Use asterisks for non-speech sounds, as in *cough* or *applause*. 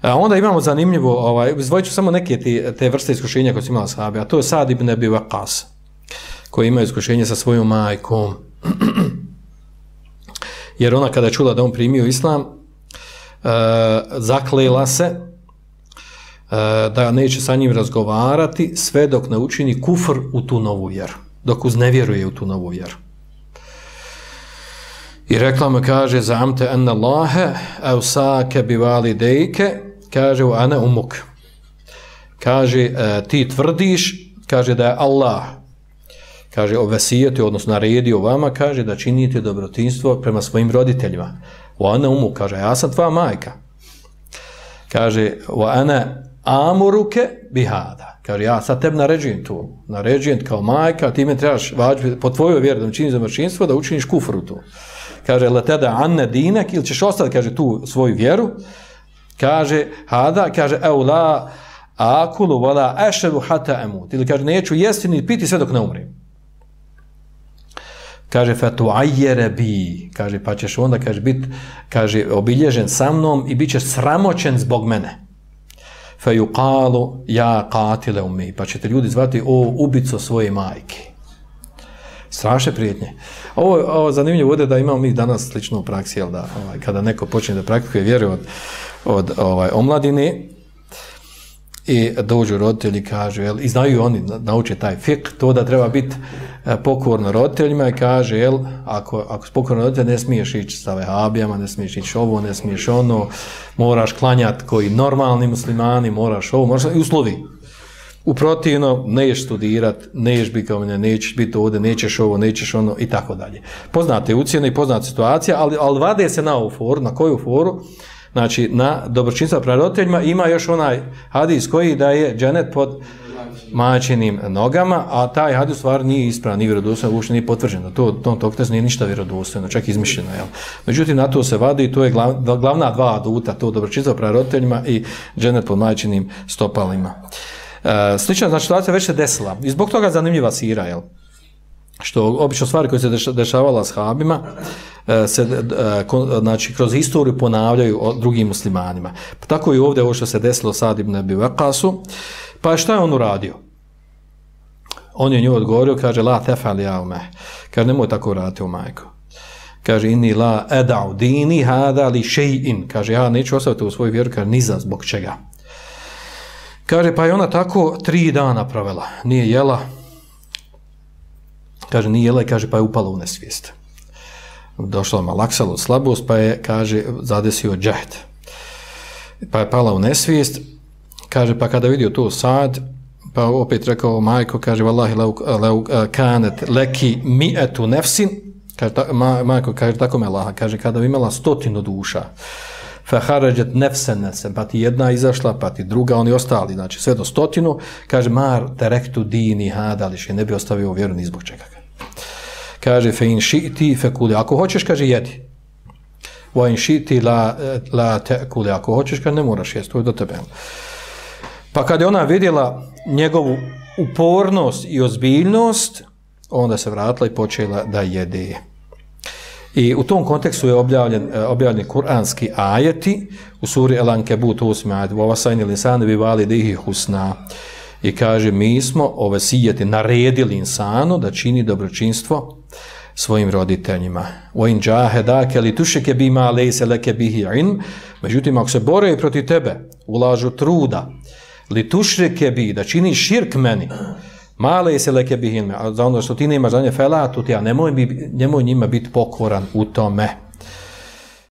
A onda imamo zanimljivo, ovaj, izdvojit ću samo neke te, te vrste iskušenja koje su imali sahabe, a to je Sad ibn Abi Waqas, koji ima iskušenje sa svojom majkom. *clears throat* Jer ona kada je čula da on primio islam, uh, zaklela se uh, da neće sa njim razgovarati sve dok ne učini kufr u tu novu vjeru, dok uznevjeruje u tu novu vjeru. I rekla mu, kaže, zamte enne Allahe, eusake bi dejke, kaže, u ane umuk. Kaže, e, ti tvrdiš, kaže da je Allah, kaže, ovesijeti, odnosno naredio vama, kaže, da činite dobrotinstvo prema svojim roditeljima. U ane umuk, kaže, ja sam tvoja majka. Kaže, u ane amuruke bihada. Kaže, ja sad tebi naređujem tu. Naređujem kao majka, ti me trebaš vađbi, po tvojoj vjeri da činiš dobročinstvo, da učiniš kufru tu kaže la tada anne dinek ili ćeš ostati kaže tu svoju vjeru kaže hada kaže eula akulu vola, ashru hatta emut. ili kaže neću jesti ni piti sve dok ne umrem. Kaže fatu ajjere bi. Kaže pa ćeš onda kaže bit kaže obilježen sa mnom i bićeš sramoćen zbog mene. Fa yuqalu ya qatil ummi. Pa ćete ljudi zvati o ubico svoje majke strašne prijetnje. Ovo, ovo zanimljivo bude da imamo mi danas slično u praksi, jel da, ovaj, kada neko počne da praktikuje vjeru od, od ovaj, omladine i dođu roditelji kažu, jel, i znaju oni, nauče taj fik, to da treba biti e, pokorno roditeljima i kaže, jel, ako, ako s pokorno roditelj ne smiješ ići sa vehabijama, ne smiješ ići ovo, ne smiješ ono, moraš klanjati koji normalni muslimani, moraš ovo, moraš, i uslovi, U protivno, neš studirat, neš biti kao mene, nećeš biti ovdje, nećeš ovo, nećeš ono i tako dalje. Poznate ucijene i poznate situacija, ali, ali vade se na ovu foru, na koju foru? Znači, na dobročinstva praroditeljima ima još onaj hadis koji da je dženet pod mačinim nogama, a taj hadis stvar nije ispravan, nije vjerodostojno, uopšte nije potvrđeno. To, to, to, to nije ništa vjerodostojno, čak izmišljeno. Jel? Međutim, na to se vadi i to je glav, glavna dva aduta, to dobročinstva praroditeljima i dženet pod mačinim stopalima. E, slična znači, situacija već se desila. I zbog toga zanimljiva sira, jel? Što obično stvari koje se dešavala s Habima, e, se, e, znači, kroz historiju ponavljaju o drugim muslimanima. Pa tako i ovdje ovo što se desilo sad ibn Abi Waqasu. Pa šta je on uradio? On je nju odgovorio, kaže, la tefali ja umeh. Kaže, nemoj tako raditi u majku. Kaže, inni la eda'u dini hada li še'in. Kaže, ja neću ostaviti u svoju vjeru, kaže, niza zbog čega. Kaže, pa je ona tako tri dana provela, nije jela. Kaže, nije jela i kaže, pa je upala u nesvijest. Došla ma od slabost, pa je, kaže, zadesio džahd. Pa je pala u nesvijest. Kaže, pa kada vidio to sad, pa opet rekao majko, kaže, vallahi, leu, leu kanet leki mi etu nefsin, kaže, ta, majko, kaže, tako me laha, kaže, kada bi imala stotinu duša, faharajet nefsen nesen, pa ti jedna izašla, pa ti druga, oni ostali, znači sve do stotinu, kaže, mar terektu dini hadališ, je ne bi ostavio vjeru ni zbog čega. Kaže, fe in šiti fe kuli, ako hoćeš, kaže, jedi. Wa in šiti la, la te kuli, ako hoćeš, kaže, ne moraš jesti, to je do tebe. Pa kad je ona vidjela njegovu upornost i ozbiljnost, onda se vratila i počela da jede. I u tom kontekstu je objavljen, e, objavljen kuranski ajeti u suri El Ankebut 8. ajet Vova sajni linsani bi vali dihi husna i kaže mi smo ove sijeti naredili insanu da čini dobročinstvo svojim roditeljima. O in džahe dake li tušeke bima lejse leke bihi in međutim ako se bore proti tebe ulažu truda li tušreke bi da čini širk meni Male se leke bihin, a za ono što ti nemaš za nje felatu, ti ja nemoj, bi, nemoj njima biti pokoran u tome.